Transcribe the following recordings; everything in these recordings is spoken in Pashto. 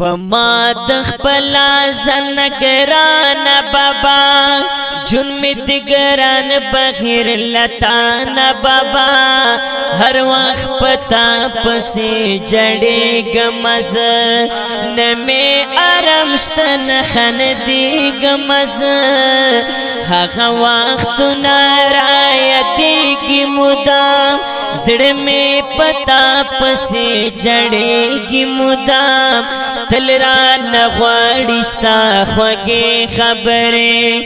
پما د خپل زنګران بابا جن میں دگران بغیر لتانا بابا ہر وقت پتا پسے جڑے گمز نمی آرامشتن خندی گمز حقا ہاں وقت نارایتی کی مدام زڑ میں پتا پسے جڑے گی مدام تل را نغوڑستا خوگے خبریں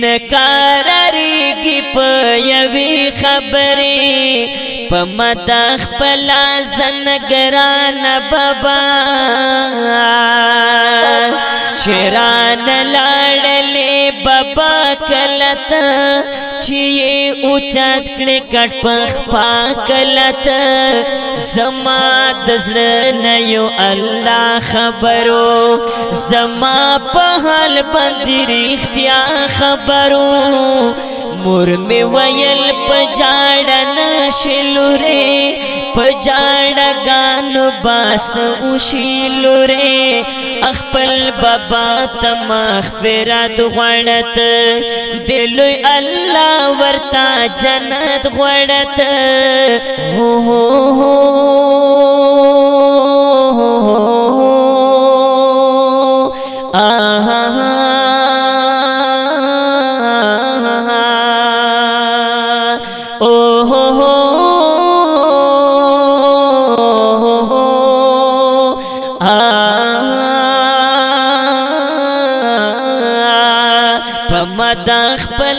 نک نقراری کی پیوی خبری پا مدخ پلا زنگران بابا چران لڑلی بابا کلتا چې او چت کټ پخ پاکلت زما دزړه نه یو الله خبرو زما په حال باندې اختیار خبرو مور می ویل پجاړ نشلورې پجاړ غان باس وشلورې خپل بابا تم مغفرت غړت دلوي الله ورتا جنت غړت هو هو هو د خپل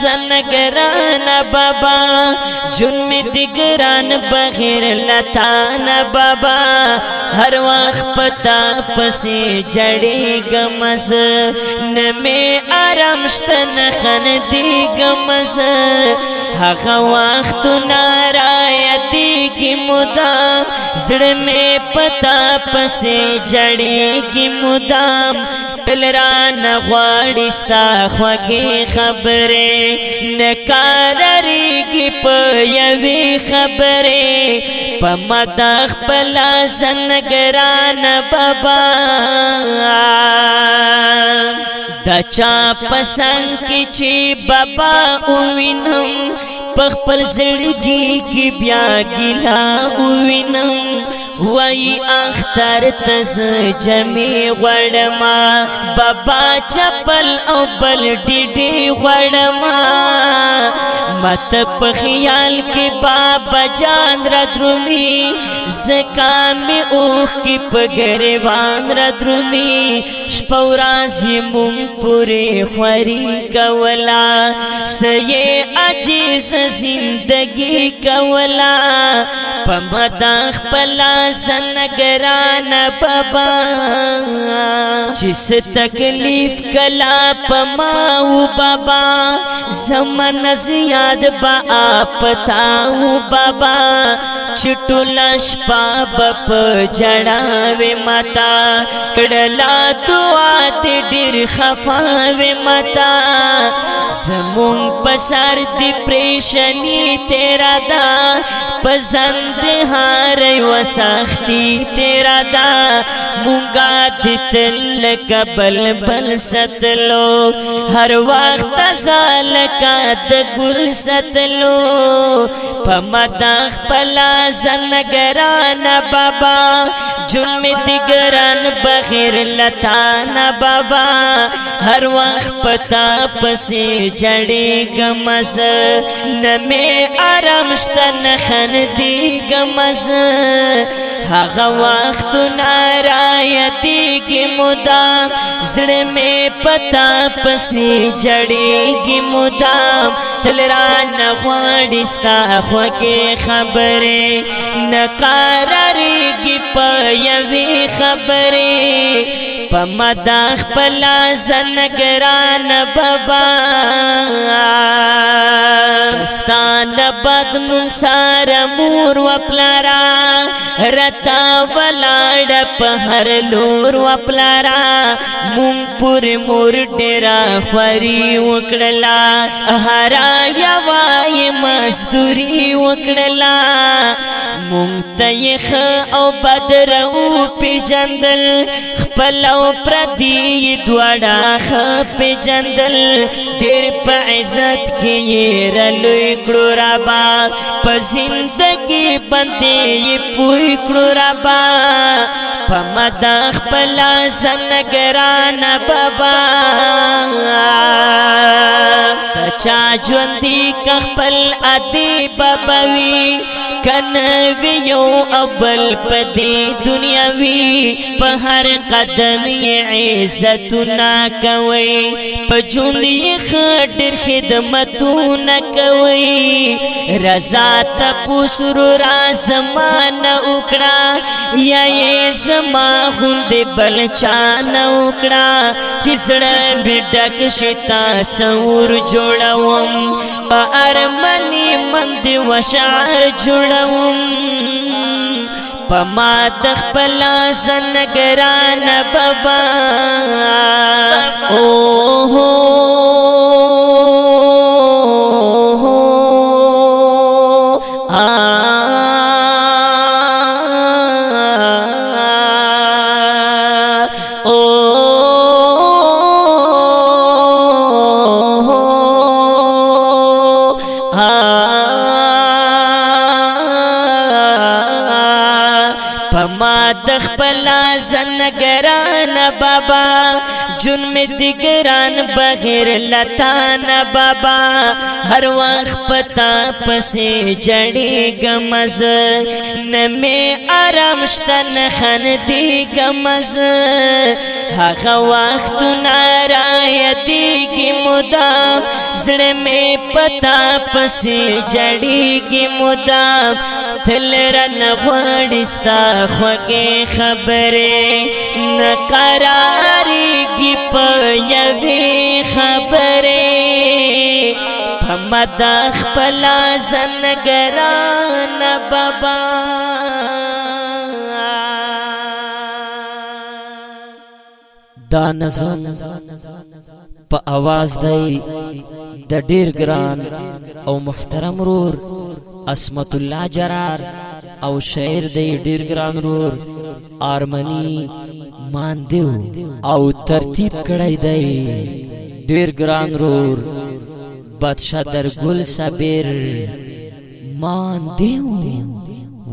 ځن ګران بابا جون می د ګران بغیر لتا نه بابا هر وخت پتا پسې جړې ګمز نه می آرام شته نه خندې ګمز هغه وخت نارایت مدام زړه مې پتا پسې جړېږي مدام تل را نغواړي ستا خوږې خبرې نکارېږي په یوې خبرې په مداخ په لازن ګران بابا د چا پسند کې چې بابا وینم پخپل زړګي کې بیا ګلا وینم وای اختر تز جمی غړما بابا چپل او بل ډډي غړما مت په خیال کې باب بچان را درومی زکا می اوخ کی پگریوان را درومی شپو رازی مون پوری خوری کولا سیه عجیز زندگی کولا پمدان خپلا زنگران بابا چس تکلیف کلا پماو بابا زمن زیاد با آپ تاو بابا بابا چټول شپه بپ جړاوي متا کړلا دعا دې ډېر خفاوي متا زمون پسر دې پریشانی تیرا دا پسند هار و سختی تیرا دا مونږه دې تل قبل بل ستلو هر وخت زال زنګا د ګل ستلو په مدخ پلا زنګران بابا جنم دي ګران بخیر لتان بابا هر وخت پتا پسې جړې غمس نمه آرام شتن خن دي غمس هغه وخت نارایتی کی مدام زړه می پتا پسې جړېږي مدام غلام تل را نه غواړي ستا خوکه خبره نه قرارېږي په یوې خبرې په مداخ په لازن ګران بابا ستان بد نوم سار مور و پلارا رتا ولاړ په هر لور و پلارا مون پور مور ډیرا خوري وکړلا هر یا وای مزدوري وکړلا مونږ ته ښه او بد رو پیجندل خپل او پردي دواړه ښه پیجندل ډېر په عزت کې یې رلوي کړو ربا په زندګي باندې یې پوي کړو ربا په مداخ خپل زنګران بابا چا ژوندې خپل ادي بابوي کنه یو ابل پدی دنیاوی په هر قدم عزت نا کوي په ژوند خاطر خدمتونه کوي رضا ته پوسر را زمانه وکړه یا یې زما غوند بل چان وکړه چې سړ بډک شتا سور جوړوم په ارمنی مند وشعر جوړ شړم پما د خپل سنګران بابا او زن گران بابا جن میں دگران بغیر لطان بابا ہر وقت پتا پسے جڑی گمز نمی آرامشتن خن دی گمز حقا وقت نارای دیگی مدام زڑ میں پتا پسے جڑی گی مدام تھل رن وڑستا خوگے خبرے نقراری گی پیوی خبری پمدخ پلا زنگران بابا دا نظم په आवाज دی د ډیر ګران او محترم رور اسمت الله جرار او شعر دی ډیر ګران رور آرمنی ماندیو او ترتیب کړی دی ډیر ګران رور بادشاہ درګل صبر ماندیو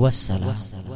والسلام